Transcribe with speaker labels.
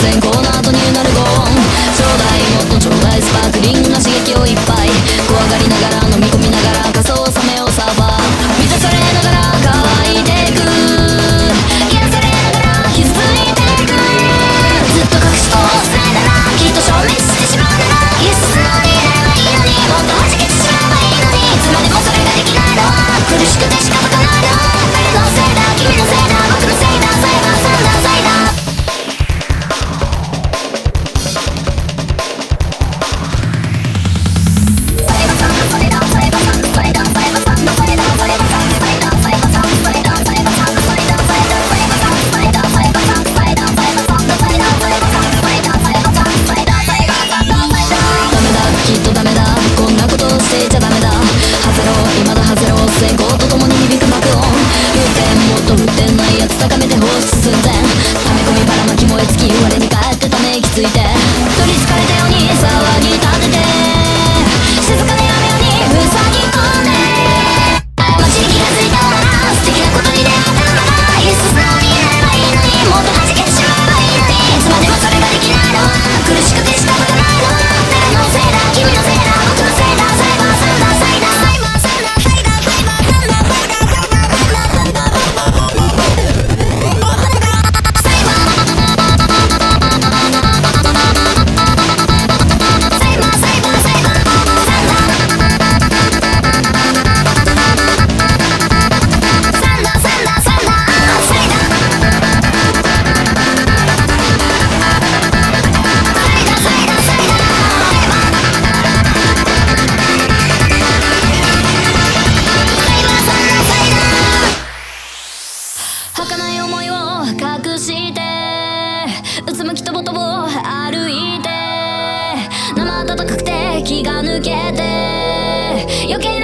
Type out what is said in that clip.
Speaker 1: 先行抜けて余計